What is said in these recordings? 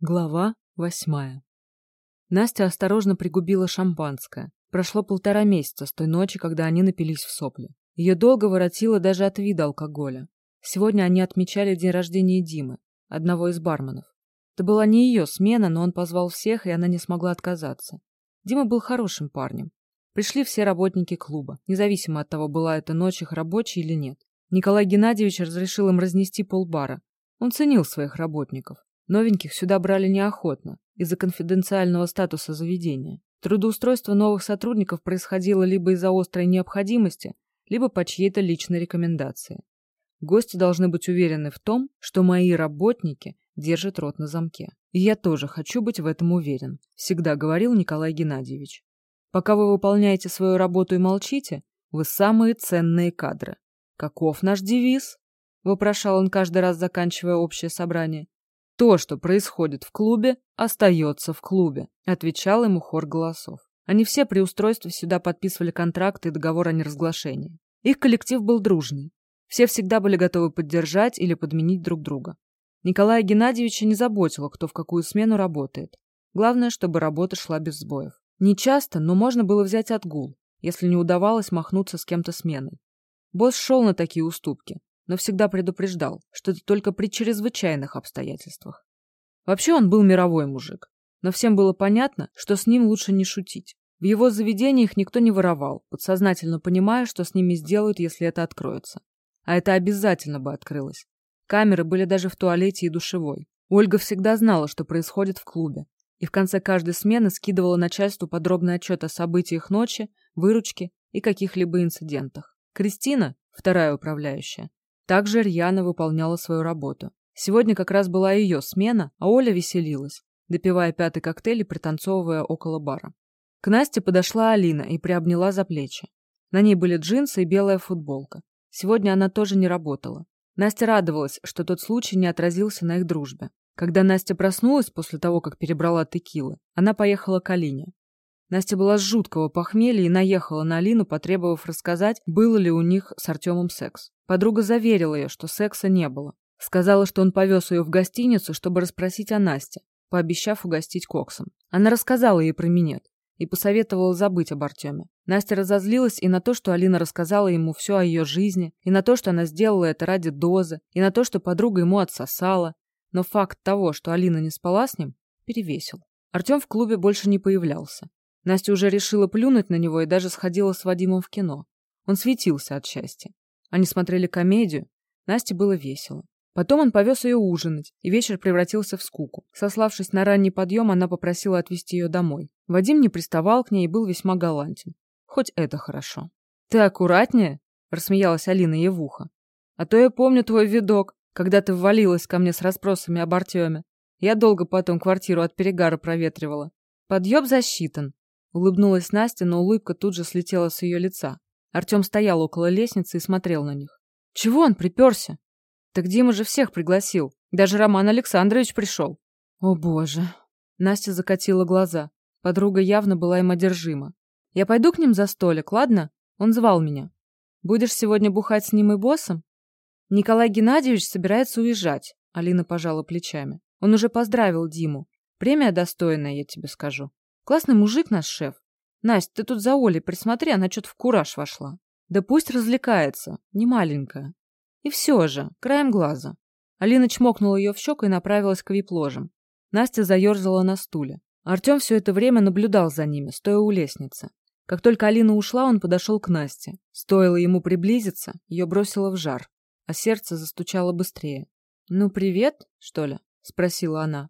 Глава восьмая. Настя осторожно пригубила шампанское. Прошло полтора месяца с той ночи, когда они напились в сопли. Ее долго воротило даже от вида алкоголя. Сегодня они отмечали день рождения Димы, одного из барменов. Это была не ее смена, но он позвал всех, и она не смогла отказаться. Дима был хорошим парнем. Пришли все работники клуба, независимо от того, была это ночь их рабочей или нет. Николай Геннадьевич разрешил им разнести полбара. Он ценил своих работников. Новеньких сюда брали неохотно, из-за конфиденциального статуса заведения. Трудоустройство новых сотрудников происходило либо из-за острой необходимости, либо по чьей-то личной рекомендации. Гости должны быть уверены в том, что мои работники держат рот на замке. И я тоже хочу быть в этом уверен, всегда говорил Николай Геннадьевич. Пока вы выполняете свою работу и молчите, вы самые ценные кадры. Каков наш девиз? вопрошал он каждый раз, заканчивая общее собрание. То, что происходит в клубе, остается в клубе, отвечал ему хор голосов. Они все при устройстве сюда подписывали контракты и договор о неразглашении. Их коллектив был дружный. Все всегда были готовы поддержать или подменить друг друга. Николая Геннадьевича не заботило, кто в какую смену работает. Главное, чтобы работа шла без сбоев. Не часто, но можно было взять отгул, если не удавалось махнуться с кем-то сменой. Босс шел на такие уступки, но всегда предупреждал, что это только при чрезвычайных обстоятельствах. Вообще он был мировой мужик, но всем было понятно, что с ним лучше не шутить. В его заведениях никто не воровал, подсознательно понимая, что с ними сделают, если это откроется. А это обязательно бы открылось. Камеры были даже в туалете и душевой. Ольга всегда знала, что происходит в клубе, и в конце каждой смены скидывала начальству подробный отчет о событиях ночи, выручке и каких-либо инцидентах. Кристина, вторая управляющая, также рьяно выполняла свою работу. Сегодня как раз была ее смена, а Оля веселилась, допивая пятый коктейль и пританцовывая около бара. К Насте подошла Алина и приобняла за плечи. На ней были джинсы и белая футболка. Сегодня она тоже не работала. Настя радовалась, что тот случай не отразился на их дружбе. Когда Настя проснулась после того, как перебрала текилы, она поехала к Алине. Настя была с жуткого похмелья и наехала на Алину, потребовав рассказать, было ли у них с Артемом секс. Подруга заверила ее, что секса не было. Сказала, что он повез ее в гостиницу, чтобы расспросить о Насте, пообещав угостить коксом. Она рассказала ей про минет и посоветовала забыть об Артеме. Настя разозлилась и на то, что Алина рассказала ему все о ее жизни, и на то, что она сделала это ради дозы, и на то, что подруга ему отсосала. Но факт того, что Алина не спала с ним, перевесил. Артем в клубе больше не появлялся. Настя уже решила плюнуть на него и даже сходила с Вадимом в кино. Он светился от счастья. Они смотрели комедию. Насте было весело. Потом он повез ее ужинать, и вечер превратился в скуку. Сославшись на ранний подъем, она попросила отвезти ее домой. Вадим не приставал к ней и был весьма галантен. Хоть это хорошо. «Ты аккуратнее?» — рассмеялась Алина ей в ухо. «А то я помню твой видок, когда ты ввалилась ко мне с расспросами об Артеме. Я долго потом квартиру от перегара проветривала. Подъеб засчитан. Улыбнулась Настя, но улыбка тут же слетела с ее лица. Артем стоял около лестницы и смотрел на них. «Чего он приперся?» «Так Дима же всех пригласил. Даже Роман Александрович пришел». «О боже!» Настя закатила глаза. Подруга явно была им одержима. «Я пойду к ним за столик, ладно? Он звал меня. Будешь сегодня бухать с ним и боссом?» «Николай Геннадьевич собирается уезжать», — Алина пожала плечами. «Он уже поздравил Диму. Премия достойная, я тебе скажу. Классный мужик наш шеф. Настя, ты тут за Олей присмотри, она что-то в кураж вошла. Да пусть развлекается, не маленькая. И все же, краем глаза. Алина чмокнула ее в щеку и направилась к вип-ложам. Настя заерзала на стуле. Артем все это время наблюдал за ними, стоя у лестницы. Как только Алина ушла, он подошел к Насте. Стоило ему приблизиться, ее бросило в жар, а сердце застучало быстрее. «Ну, привет, что ли?» — спросила она.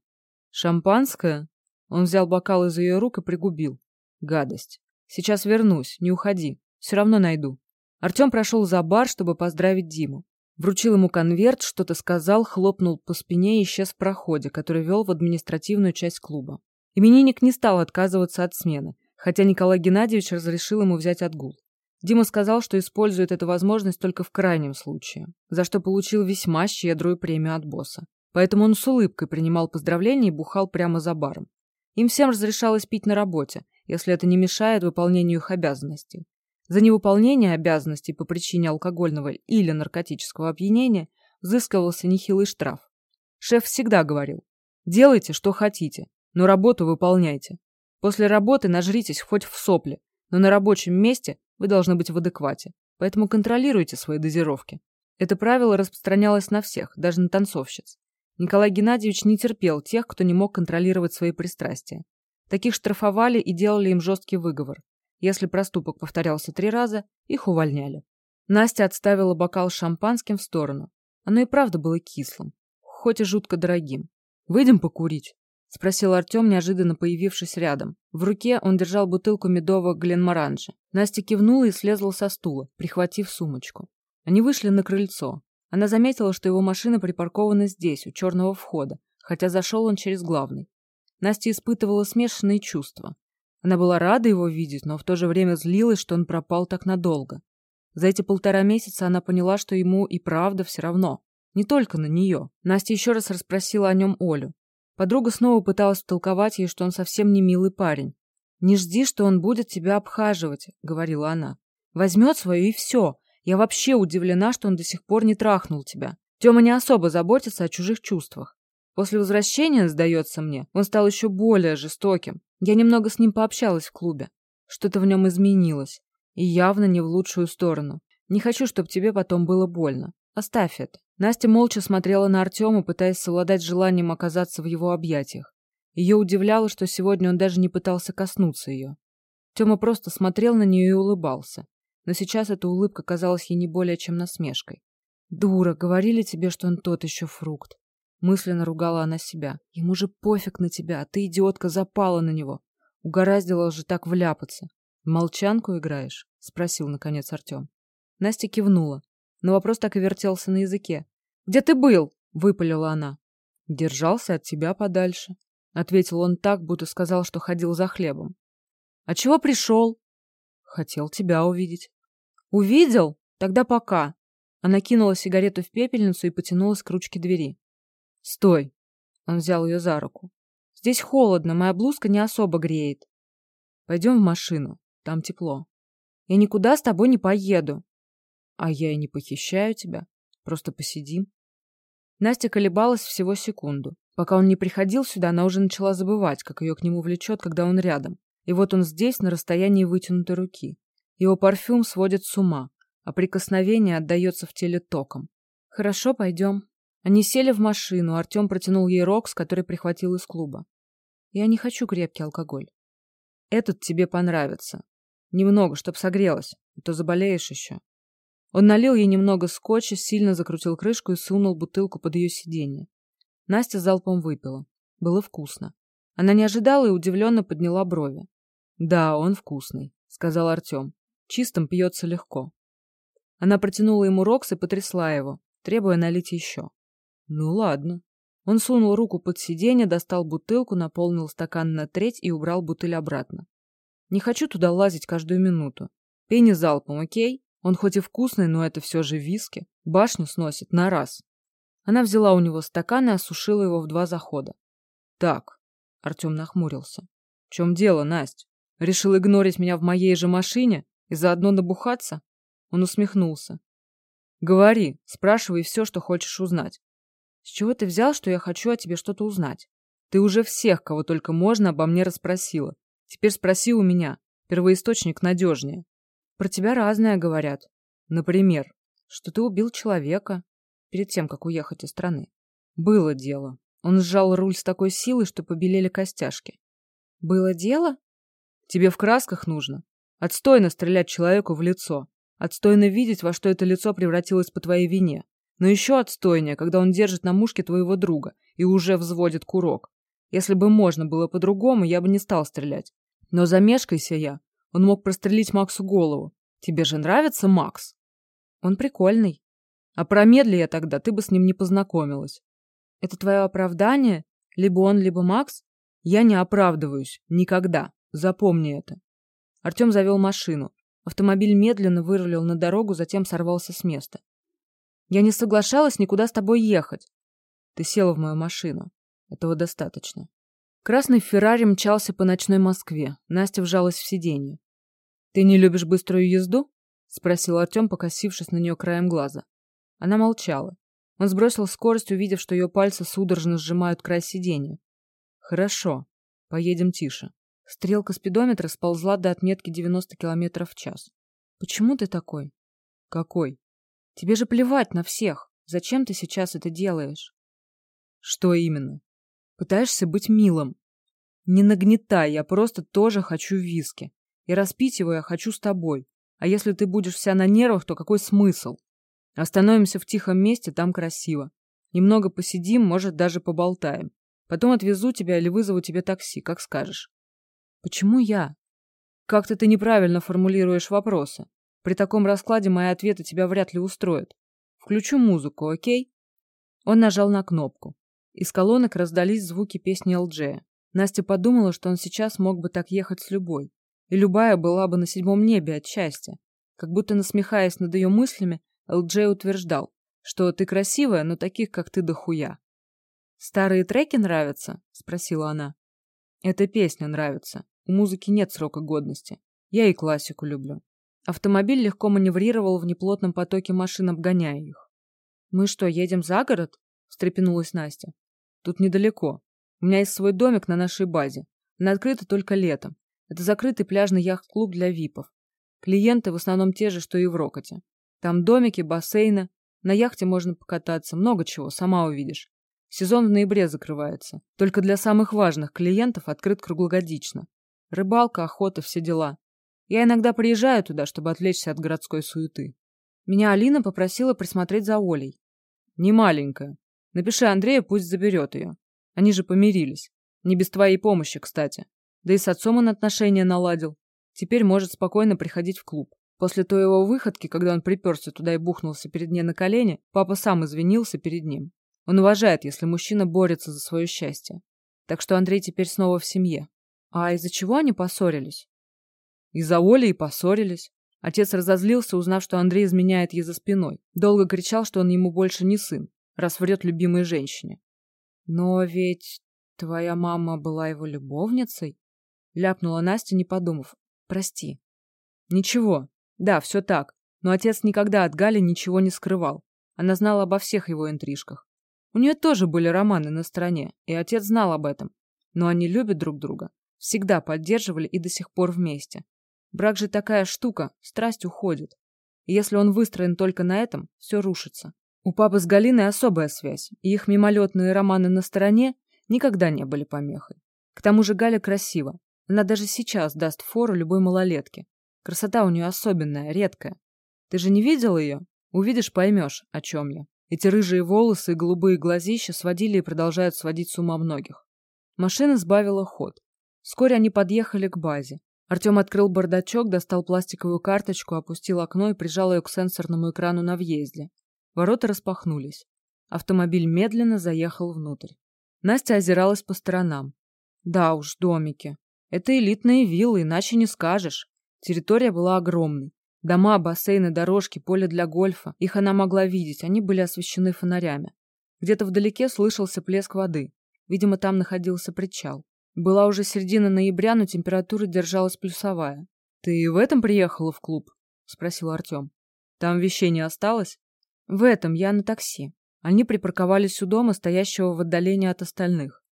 «Шампанское?» Он взял бокал из ее рук и пригубил. Гадость. Сейчас вернусь, не уходи. Все равно найду. Артем прошел за бар, чтобы поздравить Диму. Вручил ему конверт, что-то сказал, хлопнул по спине и исчез в проходе, который вел в административную часть клуба. Именинник не стал отказываться от смены, хотя Николай Геннадьевич разрешил ему взять отгул. Дима сказал, что использует эту возможность только в крайнем случае, за что получил весьма щедрую премию от босса. Поэтому он с улыбкой принимал поздравления и бухал прямо за баром. Им всем разрешалось пить на работе, если это не мешает выполнению их обязанностей. За невыполнение обязанностей по причине алкогольного или наркотического опьянения взыскивался нехилый штраф. Шеф всегда говорил, Делайте, что хотите, но работу выполняйте. После работы нажритесь хоть в сопли, но на рабочем месте вы должны быть в адеквате, поэтому контролируйте свои дозировки. Это правило распространялось на всех, даже на танцовщиц. Николай Геннадьевич не терпел тех, кто не мог контролировать свои пристрастия. Таких штрафовали и делали им жесткий выговор. Если проступок повторялся три раза, их увольняли. Настя отставила бокал с шампанским в сторону. Оно и правда было кислым, хоть и жутко дорогим. «Выйдем покурить?» — спросил Артем, неожиданно появившись рядом. В руке он держал бутылку медового Гленморанжа. Настя кивнула и слезла со стула, прихватив сумочку. Они вышли на крыльцо. Она заметила, что его машина припаркована здесь, у черного входа, хотя зашел он через главный. Настя испытывала смешанные чувства. Она была рада его видеть, но в то же время злилась, что он пропал так надолго. За эти полтора месяца она поняла, что ему и правда все равно. Не только на нее. Настя еще раз расспросила о нем Олю. Подруга снова пыталась втолковать ей, что он совсем не милый парень. «Не жди, что он будет тебя обхаживать», — говорила она. «Возьмет свое и все. Я вообще удивлена, что он до сих пор не трахнул тебя. Тёма не особо заботится о чужих чувствах. После возвращения, сдается мне, он стал еще более жестоким. Я немного с ним пообщалась в клубе. Что-то в нем изменилось. И явно не в лучшую сторону. Не хочу, чтобы тебе потом было больно. Оставь это. Настя молча смотрела на Артема, пытаясь совладать желанием оказаться в его объятиях. Ее удивляло, что сегодня он даже не пытался коснуться ее. Тёма просто смотрел на нее и улыбался. Но сейчас эта улыбка казалась ей не более чем насмешкой. «Дура, говорили тебе, что он тот еще фрукт. Мысленно ругала она себя. Ему же пофиг на тебя, а ты, идиотка, запала на него. Угораздило же так вляпаться. молчанку играешь? Спросил, наконец, Артем. Настя кивнула, но вопрос так и вертелся на языке. «Где ты был?» — выпалила она. «Держался от тебя подальше», — ответил он так, будто сказал, что ходил за хлебом. «А чего пришел?» «Хотел тебя увидеть». «Увидел? Тогда пока». Она кинула сигарету в пепельницу и потянулась к ручке двери. «Стой!» Он взял ее за руку. «Здесь холодно, моя блузка не особо греет. Пойдем в машину, там тепло. Я никуда с тобой не поеду. А я и не похищаю тебя, просто посидим». Настя колебалась всего секунду. Пока он не приходил сюда, она уже начала забывать, как ее к нему влечет, когда он рядом. И вот он здесь, на расстоянии вытянутой руки. Его парфюм сводит с ума, а прикосновение отдается в теле током. «Хорошо, пойдем», они сели в машину, Артем протянул ей рог, с который прихватил из клуба. «Я не хочу крепкий алкоголь. Этот тебе понравится. Немного, чтоб согрелась, а то заболеешь еще». Он налил ей немного скотча, сильно закрутил крышку и сунул бутылку под ее сиденье. Настя залпом выпила. Было вкусно. Она не ожидала и удивленно подняла брови. «Да, он вкусный», — сказал Артем. «Чистым пьется легко». Она протянула ему рокс и потрясла его, требуя налить еще. Ну ладно. Он сунул руку под сиденье, достал бутылку, наполнил стакан на треть и убрал бутыль обратно. Не хочу туда лазить каждую минуту. Пей не залпом, окей? Он хоть и вкусный, но это все же виски. Башню сносит на раз. Она взяла у него стакан и осушила его в два захода. Так, Артем нахмурился. В чем дело, Настя? Решил игнорить меня в моей же машине и заодно набухаться? Он усмехнулся. Говори, спрашивай все, что хочешь узнать. С чего ты взял, что я хочу о тебе что-то узнать? Ты уже всех, кого только можно, обо мне расспросила. Теперь спроси у меня. Первоисточник надежнее. Про тебя разное говорят. Например, что ты убил человека перед тем, как уехать из страны. Было дело. Он сжал руль с такой силой, что побелели костяшки. Было дело? Тебе в красках нужно. Отстойно стрелять человеку в лицо. Отстойно видеть, во что это лицо превратилось по твоей вине. Но еще отстойнее, когда он держит на мушке твоего друга и уже взводит курок. Если бы можно было по-другому, я бы не стал стрелять. Но замешкайся я. Он мог прострелить Максу голову. Тебе же нравится Макс? Он прикольный. А промедли я тогда, ты бы с ним не познакомилась. Это твое оправдание? Либо он, либо Макс? Я не оправдываюсь. Никогда. Запомни это. Артем завел машину. Автомобиль медленно вырулил на дорогу, затем сорвался с места. Я не соглашалась никуда с тобой ехать. Ты села в мою машину. Этого достаточно. Красный Феррари мчался по ночной Москве. Настя вжалась в сиденье. Ты не любишь быструю езду? спросил Артем, покосившись на нее краем глаза. Она молчала. Он сбросил скорость, увидев, что ее пальцы судорожно сжимают край сиденья. Хорошо. Поедем тише. Стрелка спидометра сползла до отметки 90 км в час. Почему ты такой? Какой? Тебе же плевать на всех. Зачем ты сейчас это делаешь? Что именно? Пытаешься быть милым. Не нагнетай, я просто тоже хочу виски. И распить его я хочу с тобой. А если ты будешь вся на нервах, то какой смысл? Остановимся в тихом месте, там красиво. Немного посидим, может, даже поболтаем. Потом отвезу тебя или вызову тебе такси, как скажешь. Почему я? Как-то ты неправильно формулируешь вопросы. При таком раскладе мои ответы тебя вряд ли устроят. Включу музыку, окей? Он нажал на кнопку. Из колонок раздались звуки песни Элджея. Настя подумала, что он сейчас мог бы так ехать с любой. И любая была бы на седьмом небе от счастья. Как будто насмехаясь над ее мыслями, Элджей утверждал, что ты красивая, но таких, как ты, дохуя. «Старые треки нравятся?» — спросила она. «Эта песня нравится. У музыки нет срока годности. Я и классику люблю». Автомобиль легко маневрировал в неплотном потоке машин, обгоняя их. «Мы что, едем за город?» — встрепенулась Настя. «Тут недалеко. У меня есть свой домик на нашей базе. Она открыта только летом. Это закрытый пляжный яхт-клуб для випов. Клиенты в основном те же, что и в Рокоте. Там домики, бассейны. На яхте можно покататься, много чего, сама увидишь. Сезон в ноябре закрывается. Только для самых важных клиентов открыт круглогодично. Рыбалка, охота, все дела. Я иногда приезжаю туда, чтобы отвлечься от городской суеты. Меня Алина попросила присмотреть за Олей. Не маленькая. Напиши Андрею, пусть заберет ее. Они же помирились. Не без твоей помощи, кстати. Да и с отцом он отношения наладил. Теперь может спокойно приходить в клуб. После той его выходки, когда он приперся туда и бухнулся перед ней на колени, папа сам извинился перед ним. Он уважает, если мужчина борется за свое счастье. Так что Андрей теперь снова в семье. А из-за чего они поссорились? Из-за Оли и поссорились. Отец разозлился, узнав, что Андрей изменяет ей за спиной. Долго кричал, что он ему больше не сын, раз врет любимой женщине. Но ведь твоя мама была его любовницей? Ляпнула Настя, не подумав. Прости. Ничего. Да, все так. Но отец никогда от Гали ничего не скрывал. Она знала обо всех его интрижках. У нее тоже были романы на стороне, и отец знал об этом. Но они любят друг друга, всегда поддерживали и до сих пор вместе. Брак же такая штука, страсть уходит. Если он выстроен только на этом, все рушится. У папы с Галиной особая связь, и их мимолетные романы на стороне никогда не были помехой. К тому же Галя красива. Она даже сейчас даст фору любой малолетке. Красота у нее особенная, редкая. Ты же не видел ее? Увидишь, поймешь, о чем я. Эти рыжие волосы и голубые глазища сводили и продолжают сводить с ума многих. Машина сбавила ход. Вскоре они подъехали к базе. Артем открыл бардачок, достал пластиковую карточку, опустил окно и прижал ее к сенсорному экрану на въезде. Ворота распахнулись. Автомобиль медленно заехал внутрь. Настя озиралась по сторонам. Да уж, домики. Это элитные виллы, иначе не скажешь. Территория была огромной. Дома, бассейны, дорожки, поле для гольфа. Их она могла видеть, они были освещены фонарями. Где-то вдалеке слышался плеск воды. Видимо, там находился причал. Была уже середина ноября, но температура держалась плюсовая. «Ты в этом приехала в клуб?» — спросил Артем. «Там вещей не осталось?» «В этом я на такси». Они припарковались у дома, стоящего в отдалении от остальных.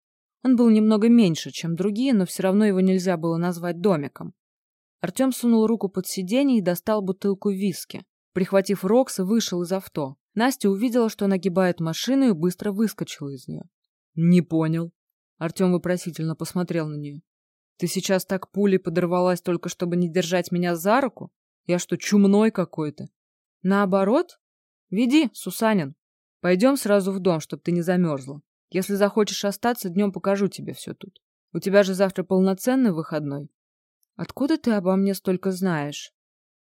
Он был немного меньше, чем другие, но все равно его нельзя было назвать домиком. Артем сунул руку под сиденье и достал бутылку виски. Прихватив Рокса, вышел из авто. Настя увидела, что он огибает машину и быстро выскочила из нее. «Не понял». Артем вопросительно посмотрел на нее. «Ты сейчас так пулей подорвалась только чтобы не держать меня за руку? Я что, чумной какой-то?» «Наоборот? Веди, Сусанин. Пойдем сразу в дом, чтобы ты не замерзла. Если захочешь остаться, днем покажу тебе все тут. У тебя же завтра полноценный выходной. Откуда ты обо мне столько знаешь?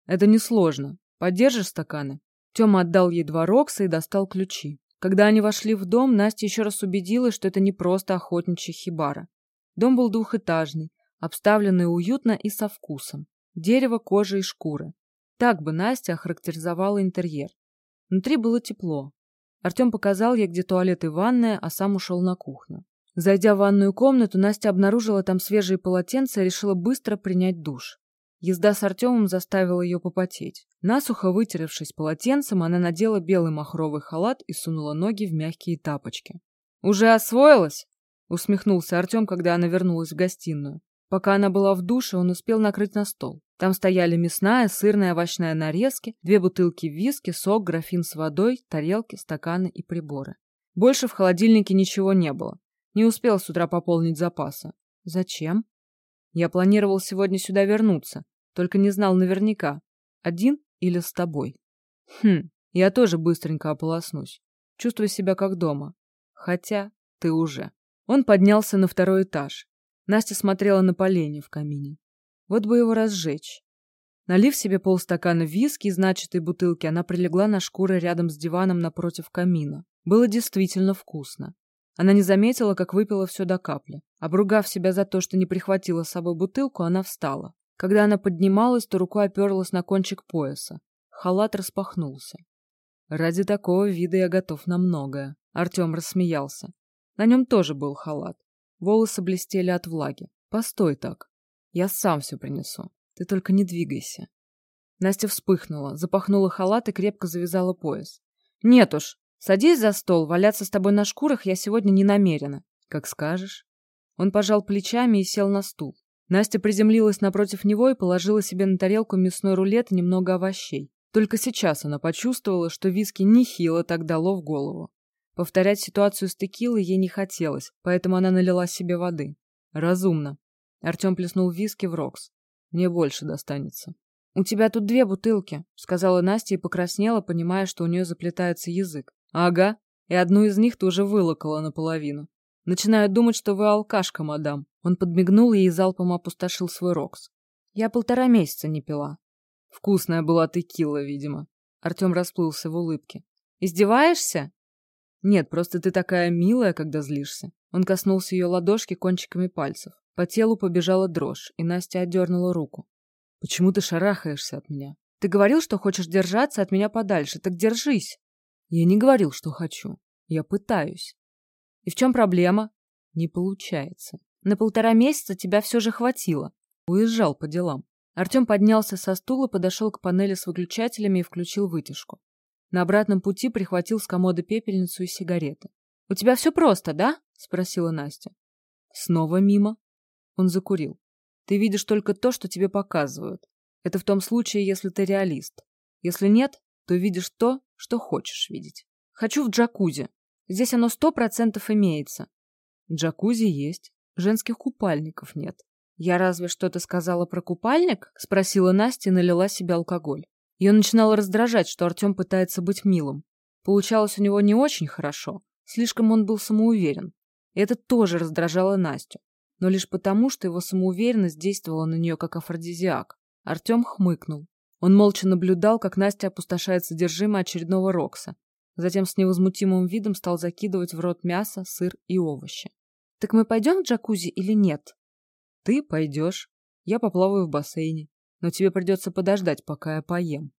Это несложно. Подержишь стаканы? Тёма отдал ей два рокса и достал ключи. Когда они вошли в дом, Настя еще раз убедилась, что это не просто охотничья хибара. Дом был двухэтажный, обставленный уютно и со вкусом. Дерево, кожа и шкуры. Так бы Настя охарактеризовала интерьер. Внутри было тепло. Артем показал ей, где туалет и ванная, а сам ушел на кухню. Зайдя в ванную комнату, Настя обнаружила там свежие полотенца и решила быстро принять душ. Езда с Артемом заставила ее попотеть. Насухо вытеревшись полотенцем, она надела белый махровый халат и сунула ноги в мягкие тапочки. «Уже освоилась?» Усмехнулся Артем, когда она вернулась в гостиную. Пока она была в душе, он успел накрыть на стол. Там стояли мясная, сырная, овощная нарезки, две бутылки виски, сок, графин с водой, тарелки, стаканы и приборы. Больше в холодильнике ничего не было. Не успел с утра пополнить запасы. Зачем? Я планировал сегодня сюда вернуться, только не знал наверняка, один или с тобой. Хм, я тоже быстренько ополоснусь. Чувствую себя как дома. Хотя ты уже. Он поднялся на второй этаж. Настя смотрела на поленья в камине. Вот бы его разжечь. Налив себе полстакана виски из начатой бутылки, она прилегла на шкуры рядом с диваном напротив камина. Было действительно вкусно. Она не заметила, как выпила все до капли. Обругав себя за то, что не прихватила с собой бутылку, она встала. Когда она поднималась, то рукой оперлась на кончик пояса. Халат распахнулся. Ради такого вида я готов на многое. Артем рассмеялся. На нем тоже был халат. Волосы блестели от влаги. Постой так. Я сам все принесу. Ты только не двигайся. Настя вспыхнула, запахнула халат и крепко завязала пояс. Нет уж, садись за стол, валяться с тобой на шкурах я сегодня не намерена. Как скажешь. Он пожал плечами и сел на стул. Настя приземлилась напротив него и положила себе на тарелку мясной рулет и немного овощей. Только сейчас она почувствовала, что виски нехило так дало в голову. Повторять ситуацию с текилой ей не хотелось, поэтому она налила себе воды. Разумно. Артем плеснул виски в Рокс. Мне больше достанется. «У тебя тут две бутылки», — сказала Настя и покраснела, понимая, что у нее заплетается язык. «Ага, и одну из них ты уже вылокала наполовину. Начинаю думать, что вы алкашка, мадам». Он подмигнул ей и залпом опустошил свой Рокс. «Я полтора месяца не пила. Вкусная была текила, видимо. Артем расплылся в улыбке. Издеваешься? Нет, просто ты такая милая, когда злишься. Он коснулся ее ладошки кончиками пальцев. По телу побежала дрожь, и Настя отдернула руку. Почему ты шарахаешься от меня? Ты говорил, что хочешь держаться от меня подальше, так держись. Я не говорил, что хочу. Я пытаюсь. И в чем проблема? Не получается. На полтора месяца тебя все же хватило. Уезжал по делам. Артем поднялся со стула, подошел к панели с выключателями и включил вытяжку. На обратном пути прихватил с комода пепельницу и сигареты. «У тебя все просто, да?» — спросила Настя. «Снова мимо». Он закурил. «Ты видишь только то, что тебе показывают. Это в том случае, если ты реалист. Если нет, то видишь то, что хочешь видеть. Хочу в джакузи. Здесь оно сто процентов имеется. Джакузи есть, женских купальников нет. «Я разве что-то сказала про купальник?» — спросила Настя и налила себе алкоголь. Ее начинало раздражать, что Артем пытается быть милым. Получалось у него не очень хорошо, слишком он был самоуверен. И это тоже раздражало Настю, но лишь потому, что его самоуверенность действовала на нее как афродизиак. Артем хмыкнул. Он молча наблюдал, как Настя опустошает содержимое очередного рокса. Затем с невозмутимым видом стал закидывать в рот мясо, сыр и овощи. «Так мы пойдем в джакузи или нет?» Ты пойдешь, я поплаваю в бассейне, но тебе придется подождать, пока я поем.